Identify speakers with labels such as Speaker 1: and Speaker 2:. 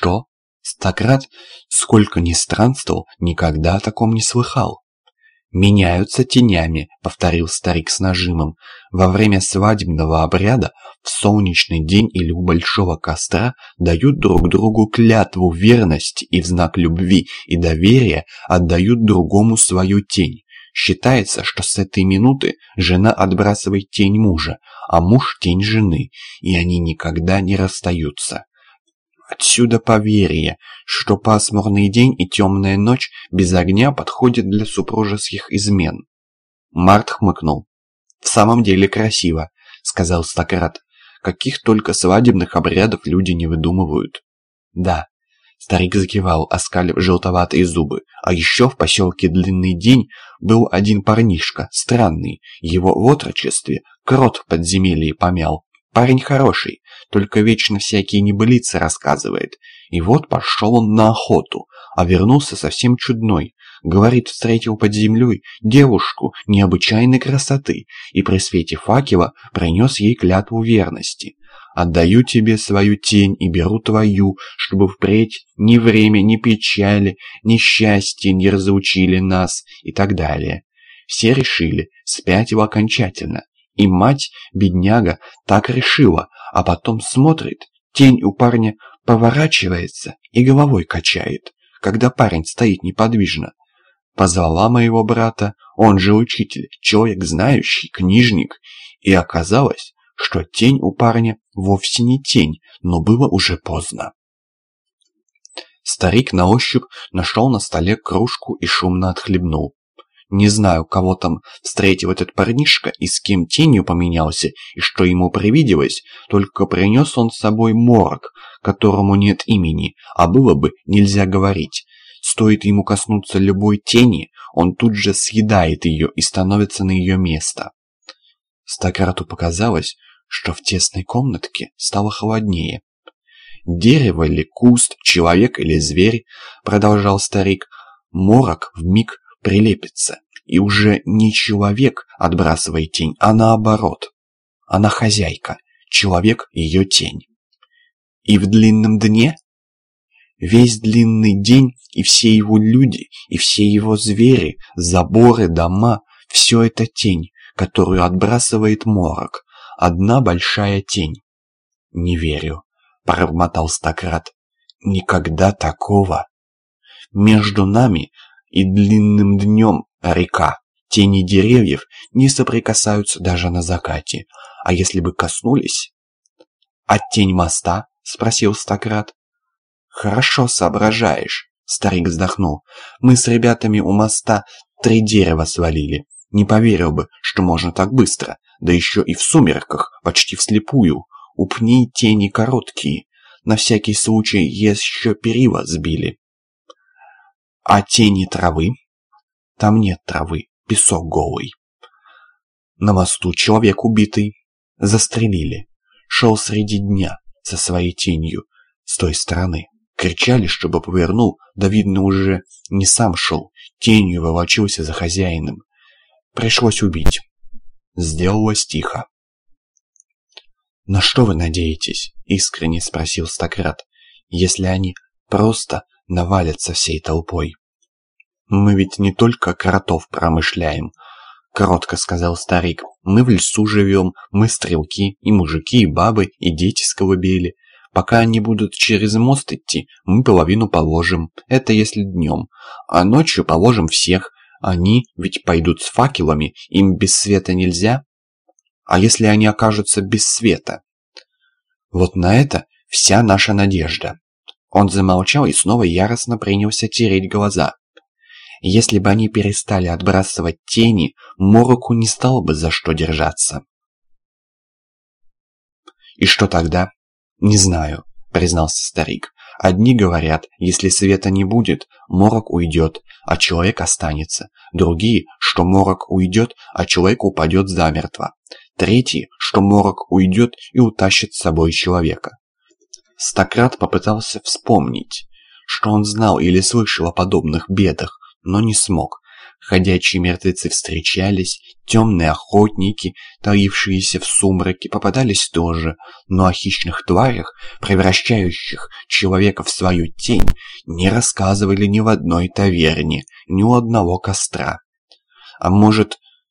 Speaker 1: Что? Стократ, сколько ни странствовал, никогда о таком не слыхал. «Меняются тенями», — повторил старик с нажимом. «Во время свадебного обряда в солнечный день или у большого костра дают друг другу клятву верности и в знак любви и доверия отдают другому свою тень. Считается, что с этой минуты жена отбрасывает тень мужа, а муж тень жены, и они никогда не расстаются. Отсюда поверье, что пасмурный день и темная ночь без огня подходят для супружеских измен. Март хмыкнул. «В самом деле красиво», — сказал Стократ. «Каких только свадебных обрядов люди не выдумывают». «Да», — старик закивал, оскалив желтоватые зубы. «А еще в поселке Длинный День был один парнишка, странный. Его в отрочестве крот в подземелье помял. Парень хороший, только вечно всякие небылицы рассказывает. И вот пошел он на охоту, а вернулся совсем чудной. Говорит, встретил под землей девушку необычайной красоты и при свете факела принес ей клятву верности. «Отдаю тебе свою тень и беру твою, чтобы впредь ни время, ни печали, ни счастье не разучили нас» и так далее. Все решили, спятил окончательно. И мать, бедняга, так решила, а потом смотрит, тень у парня поворачивается и головой качает, когда парень стоит неподвижно. Позвала моего брата, он же учитель, человек знающий, книжник, и оказалось, что тень у парня вовсе не тень, но было уже поздно. Старик на ощупь нашел на столе кружку и шумно отхлебнул. Не знаю, кого там встретил этот парнишка и с кем тенью поменялся, и что ему привиделось, только принес он с собой морок, которому нет имени, а было бы нельзя говорить. Стоит ему коснуться любой тени, он тут же съедает ее и становится на ее место. Стократу показалось, что в тесной комнатке стало холоднее. «Дерево или куст, человек или зверь», — продолжал старик, — «морок вмиг прилепится, и уже не человек отбрасывает тень, а наоборот. Она хозяйка, человек ее тень. И в длинном дне? Весь длинный день и все его люди, и все его звери, заборы, дома, все это тень, которую отбрасывает морок, одна большая тень. «Не верю», — пробормотал Стократ. «Никогда такого. Между нами и длинным днем река. Тени деревьев не соприкасаются даже на закате, а если бы коснулись... «А тень моста?» — спросил Стократ. «Хорошо соображаешь», — старик вздохнул. «Мы с ребятами у моста три дерева свалили. Не поверил бы, что можно так быстро, да еще и в сумерках, почти вслепую. У пней тени короткие. На всякий случай еще перила сбили. А тени травы? Там нет травы, песок голый. На мосту человек убитый. Застрелили. Шел среди дня со своей тенью с той стороны. Кричали, чтобы повернул, да видно уже не сам шел, тенью волочился за хозяином. Пришлось убить. Сделалось тихо. «На что вы надеетесь?» — искренне спросил Стократ. «Если они просто навалятся всей толпой?» «Мы ведь не только кротов промышляем», — кротко сказал старик. «Мы в лесу живем, мы стрелки, и мужики, и бабы, и дети с колыбели. Пока они будут через мост идти, мы половину положим, это если днем. А ночью положим всех, они ведь пойдут с факелами, им без света нельзя. А если они окажутся без света? Вот на это вся наша надежда». Он замолчал и снова яростно принялся тереть глаза. Если бы они перестали отбрасывать тени, Мороку не стало бы за что держаться. «И что тогда?» «Не знаю», — признался старик. «Одни говорят, если света не будет, морок уйдет, а человек останется. Другие, что морок уйдет, а человек упадет замертво. Третьи, что морок уйдет и утащит с собой человека». Стократ попытался вспомнить, что он знал или слышал о подобных бедах, но не смог. Ходячие мертвецы встречались, темные охотники, таившиеся в сумраке, попадались тоже, но о хищных тварях, превращающих человека в свою тень, не рассказывали ни в одной таверне, ни у одного костра. А может,